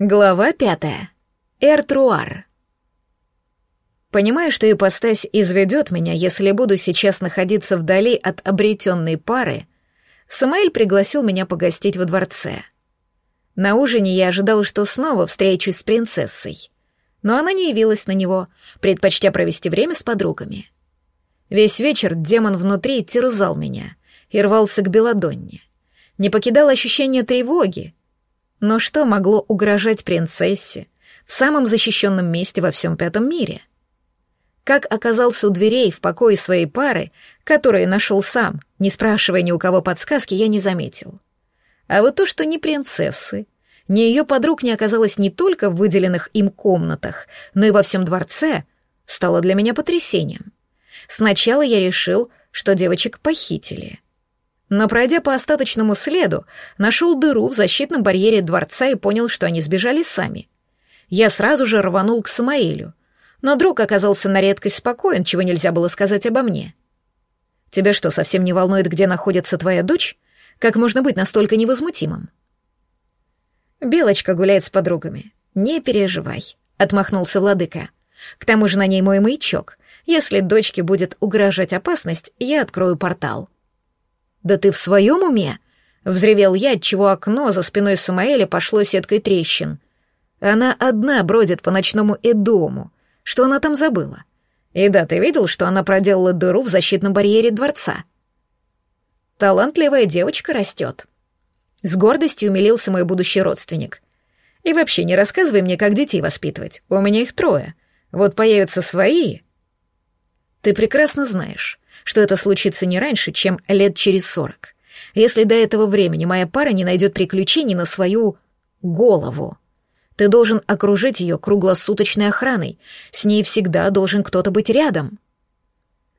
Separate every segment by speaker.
Speaker 1: Глава пятая. Эртруар. Понимаю, что ипостась изведет меня, если буду сейчас находиться вдали от обретенной пары, Самаэль пригласил меня погостить во дворце. На ужине я ожидал, что снова встречусь с принцессой, но она не явилась на него, предпочтя провести время с подругами. Весь вечер демон внутри терзал меня и рвался к Беладонне. Не покидало ощущение тревоги, но что могло угрожать принцессе в самом защищенном месте во всем пятом мире? Как оказался у дверей в покое своей пары, которые нашел сам, не спрашивая ни у кого подсказки, я не заметил. А вот то, что ни принцессы, ни ее подруг не оказалось не только в выделенных им комнатах, но и во всем дворце, стало для меня потрясением. Сначала я решил, что девочек похитили — но пройдя по остаточному следу, нашел дыру в защитном барьере дворца и понял, что они сбежали сами. Я сразу же рванул к Самаэлю, но друг оказался на редкость спокоен, чего нельзя было сказать обо мне. «Тебя что, совсем не волнует, где находится твоя дочь? Как можно быть настолько невозмутимым?» «Белочка гуляет с подругами. Не переживай», — отмахнулся владыка. «К тому же на ней мой маячок. Если дочке будет угрожать опасность, я открою портал». «Да ты в своем уме?» — взревел я, отчего окно за спиной Самаэля пошло сеткой трещин. Она одна бродит по ночному Эдому. Что она там забыла? И да, ты видел, что она проделала дыру в защитном барьере дворца? Талантливая девочка растет. С гордостью умилился мой будущий родственник. И вообще не рассказывай мне, как детей воспитывать. У меня их трое. Вот появятся свои. Ты прекрасно знаешь, что это случится не раньше, чем лет через сорок. Если до этого времени моя пара не найдет приключений на свою голову. Ты должен окружить ее круглосуточной охраной. С ней всегда должен кто-то быть рядом.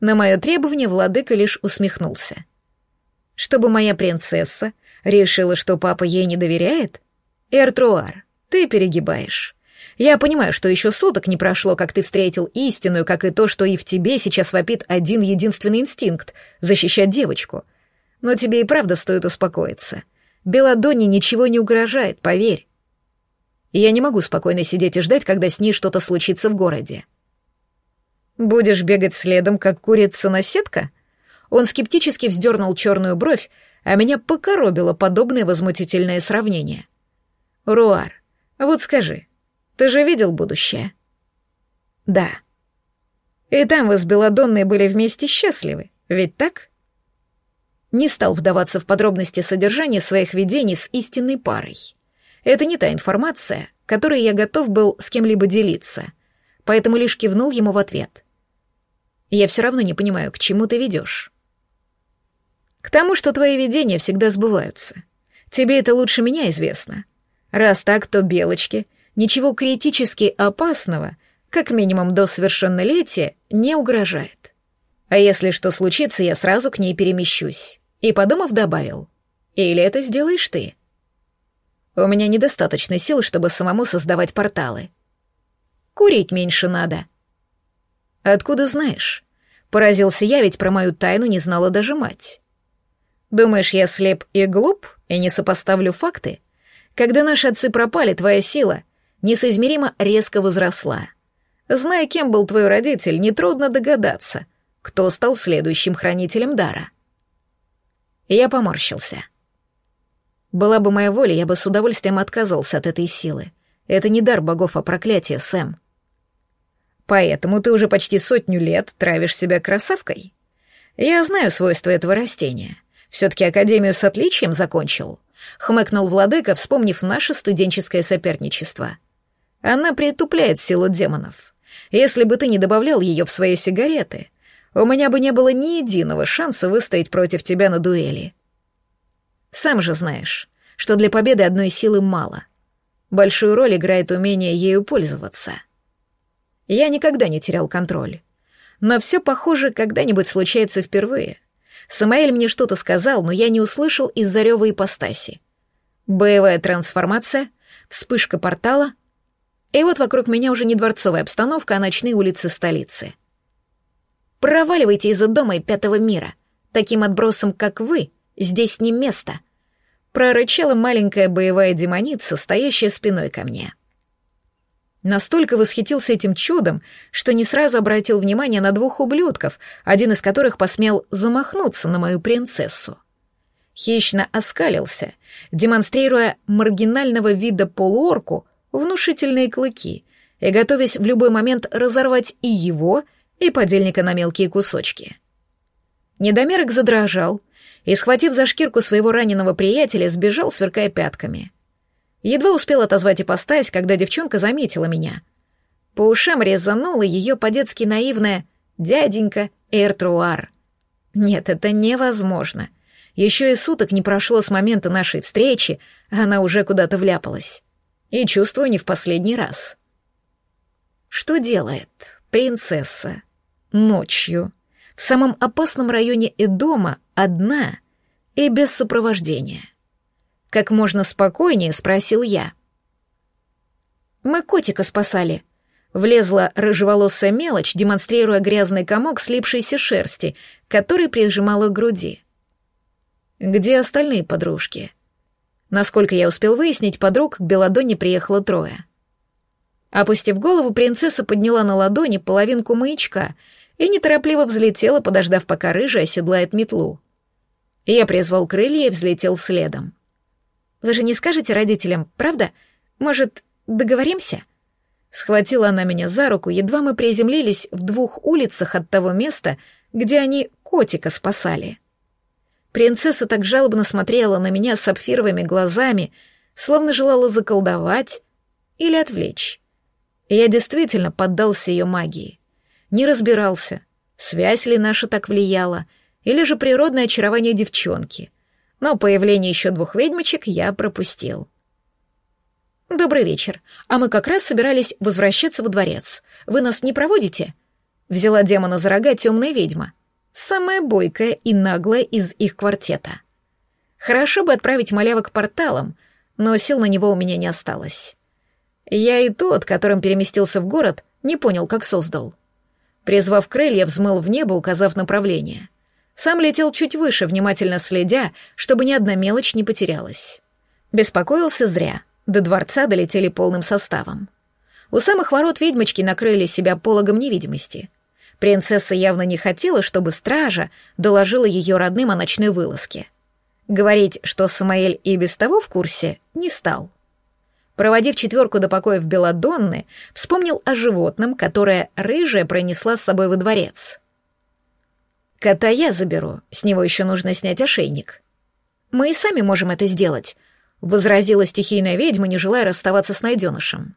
Speaker 1: На мое требование владыка лишь усмехнулся. Чтобы моя принцесса решила, что папа ей не доверяет? Эртруар, ты перегибаешь. Я понимаю, что еще суток не прошло, как ты встретил истинную, как и то, что и в тебе сейчас вопит один единственный инстинкт — защищать девочку. Но тебе и правда стоит успокоиться. Беладонне ничего не угрожает, поверь. Я не могу спокойно сидеть и ждать, когда с ней что-то случится в городе. Будешь бегать следом, как курица на сетка? Он скептически вздернул черную бровь, а меня покоробило подобное возмутительное сравнение. Руар, вот скажи, ты же видел будущее?» «Да». «И там вы с Беладонной были вместе счастливы, ведь так?» Не стал вдаваться в подробности содержания своих видений с истинной парой. Это не та информация, которой я готов был с кем-либо делиться, поэтому лишь кивнул ему в ответ. «Я все равно не понимаю, к чему ты ведешь». «К тому, что твои видения всегда сбываются. Тебе это лучше меня известно. Раз так, то белочки — ничего критически опасного, как минимум до совершеннолетия, не угрожает. А если что случится, я сразу к ней перемещусь. И, подумав, добавил. Или это сделаешь ты? У меня недостаточно сил, чтобы самому создавать порталы. Курить меньше надо. Откуда знаешь? Поразился я, ведь про мою тайну не знала даже мать. Думаешь, я слеп и глуп и не сопоставлю факты? Когда наши отцы пропали, твоя сила несоизмеримо резко возросла. Зная, кем был твой родитель, нетрудно догадаться, кто стал следующим хранителем дара. Я поморщился. Была бы моя воля, я бы с удовольствием отказался от этой силы. Это не дар богов, а проклятие, Сэм. Поэтому ты уже почти сотню лет травишь себя красавкой. Я знаю свойства этого растения. Все-таки Академию с отличием закончил. Хмыкнул владыка, вспомнив наше студенческое соперничество — она притупляет силу демонов. Если бы ты не добавлял ее в свои сигареты, у меня бы не было ни единого шанса выстоять против тебя на дуэли. Сам же знаешь, что для победы одной силы мало. Большую роль играет умение ею пользоваться. Я никогда не терял контроль. Но все, похоже, когда-нибудь случается впервые. Самаэль мне что-то сказал, но я не услышал из-за рева ипостаси. Боевая трансформация, вспышка портала, и вот вокруг меня уже не дворцовая обстановка, а ночные улицы столицы. Проваливайте из-за дома и пятого мира. Таким отбросом, как вы, здесь не место. прорычала маленькая боевая демоница, стоящая спиной ко мне. Настолько восхитился этим чудом, что не сразу обратил внимание на двух ублюдков, один из которых посмел замахнуться на мою принцессу. Хищно оскалился, демонстрируя маргинального вида полуорку внушительные клыки и готовясь в любой момент разорвать и его, и подельника на мелкие кусочки. Недомерок задрожал и, схватив за шкирку своего раненого приятеля, сбежал, сверкая пятками — Едва успел отозвать ипостась, когда девчонка заметила меня. По ушам резанула ее по-детски наивная «дяденька Эртруар». Нет, это невозможно. Еще и суток не прошло с момента нашей встречи, а она уже куда-то вляпалась. И чувствую не в последний раз. Что делает принцесса ночью в самом опасном районе Эдома одна и без сопровождения? Как можно спокойнее спросил я. «Мы котика спасали», — влезла рыжеволосая мелочь, демонстрируя грязный комок слипшейся шерсти, который прижимала к груди. «Где остальные подружки?» Насколько я успел выяснить, подруг к Беладоне приехало трое. Опустив голову, принцесса подняла на ладони половинку маячка и неторопливо взлетела, подождав, пока рыжая оседлает метлу. Я призвал крылья и взлетел следом. Вы же не скажете родителям, правда? Может, договоримся?» Схватила она меня за руку, едва мы приземлились в двух улицах от того места, где они котика спасали. Принцесса так жалобно смотрела на меня сапфировыми глазами, словно желала заколдовать или отвлечь. И я действительно поддался ее магии. Не разбирался, связь ли наша так влияла, или же природное очарование девчонки — но появление еще двух ведьмочек я пропустил. «Добрый вечер. А мы как раз собирались возвращаться во дворец. Вы нас не проводите?» Взяла демона за рога темная ведьма. Самая бойкая и наглая из их квартета. Хорошо бы отправить малявок порталом, но сил на него у меня не осталось. Я и тот, которым переместился в город, не понял, как создал. Призвав крылья, взмыл в небо, указав направление — сам летел чуть выше, внимательно следя, чтобы ни одна мелочь не потерялась. Беспокоился зря. До дворца долетели полным составом. У самых ворот ведьмочки накрыли себя пологом невидимости. Принцесса явно не хотела, чтобы стража доложила ее родным о ночной вылазке. Говорить, что Самаэль и без того в курсе, не стал. Проводив четверку до покоев Беладонны, вспомнил о животном, которое рыжая пронесла с собой во дворец. Кота я заберу, с него еще нужно снять ошейник. Мы и сами можем это сделать, возразила стихийная ведьма, не желая расставаться с найденышем.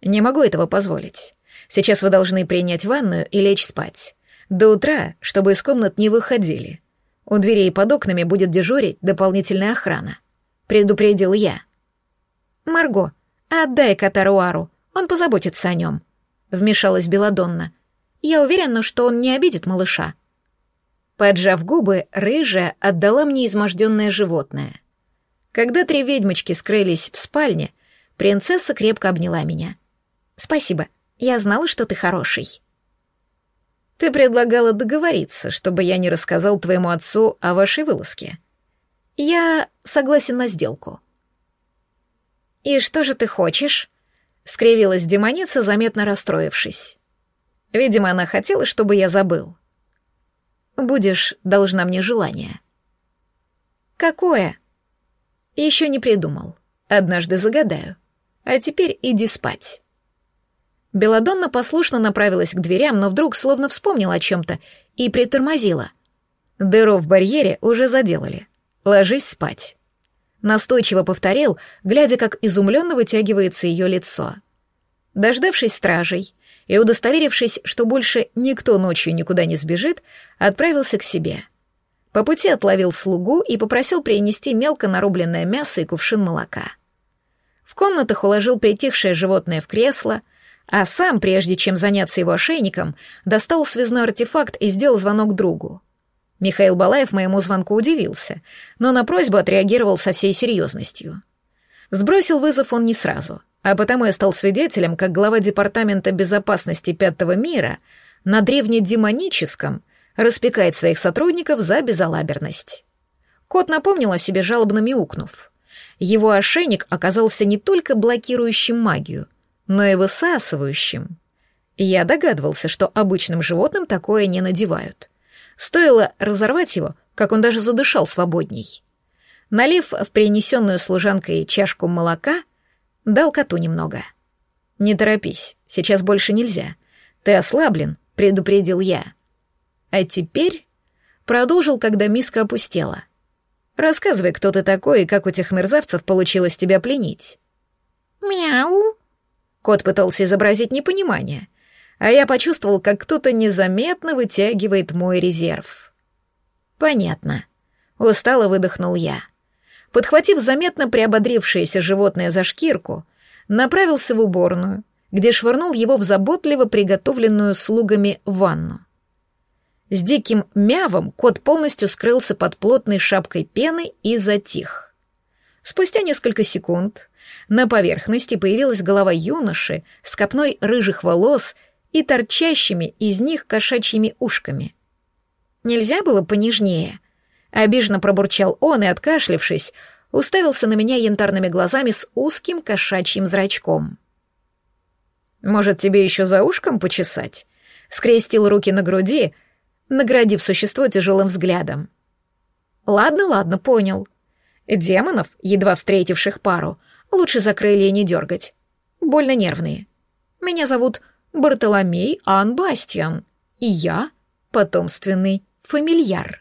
Speaker 1: Не могу этого позволить. Сейчас вы должны принять ванную и лечь спать. До утра, чтобы из комнат не выходили. У дверей под окнами будет дежурить дополнительная охрана. Предупредил я. Марго, отдай кота Руару, он позаботится о нем. Вмешалась Беладонна. Я уверена, что он не обидит малыша. Поджав губы, рыжая отдала мне изможденное животное. Когда три ведьмочки скрылись в спальне, принцесса крепко обняла меня. «Спасибо, я знала, что ты хороший». «Ты предлагала договориться, чтобы я не рассказал твоему отцу о вашей вылазке. Я согласен на сделку». «И что же ты хочешь?» — скривилась демоница, заметно расстроившись. Видимо, она хотела, чтобы я забыл. Будешь должна мне желание. Какое? Еще не придумал. Однажды загадаю. А теперь иди спать. Беладонна послушно направилась к дверям, но вдруг словно вспомнила о чем-то и притормозила. Дыру в барьере уже заделали. Ложись спать. Настойчиво повторил, глядя, как изумленно вытягивается ее лицо. Дождавшись стражей, и, удостоверившись, что больше никто ночью никуда не сбежит, отправился к себе. По пути отловил слугу и попросил принести мелко нарубленное мясо и кувшин молока. В комнатах уложил притихшее животное в кресло, а сам, прежде чем заняться его ошейником, достал связной артефакт и сделал звонок другу. Михаил Балаев моему звонку удивился, но на просьбу отреагировал со всей серьезностью. Сбросил вызов он не сразу — а потому я стал свидетелем, как глава Департамента безопасности Пятого мира на древнедемоническом распекает своих сотрудников за безалаберность. Кот напомнил о себе, жалобно мяукнув. Его ошейник оказался не только блокирующим магию, но и высасывающим. Я догадывался, что обычным животным такое не надевают. Стоило разорвать его, как он даже задышал свободней. Налив в принесенную служанкой чашку молока, дал коту немного. «Не торопись, сейчас больше нельзя. Ты ослаблен», — предупредил я. А теперь продолжил, когда миска опустела. Рассказывай, кто ты такой и как у тех мерзавцев получилось тебя пленить».
Speaker 2: «Мяу».
Speaker 1: Кот пытался изобразить непонимание, а я почувствовал, как кто-то незаметно вытягивает мой резерв. «Понятно». Устало выдохнул я. Подхватив заметно приободрившееся животное за шкирку, направился в уборную, где швырнул его в заботливо приготовленную слугами ванну. С диким мявом кот полностью скрылся под плотной шапкой пены и затих. Спустя несколько секунд на поверхности появилась голова юноши с копной рыжих волос и торчащими из них кошачьими ушками. «Нельзя было понежнее?» — обиженно пробурчал он и, откашлившись, уставился на меня янтарными глазами с узким кошачьим зрачком. «Может, тебе еще за ушком почесать?» Скрестил руки на груди, наградив существо тяжелым взглядом. «Ладно, ладно, понял. Демонов, едва встретивших пару, лучше за крылья не дергать. Больно нервные. Меня зовут Бартоломей Ан Бастиан, и я — потомственный фамильяр».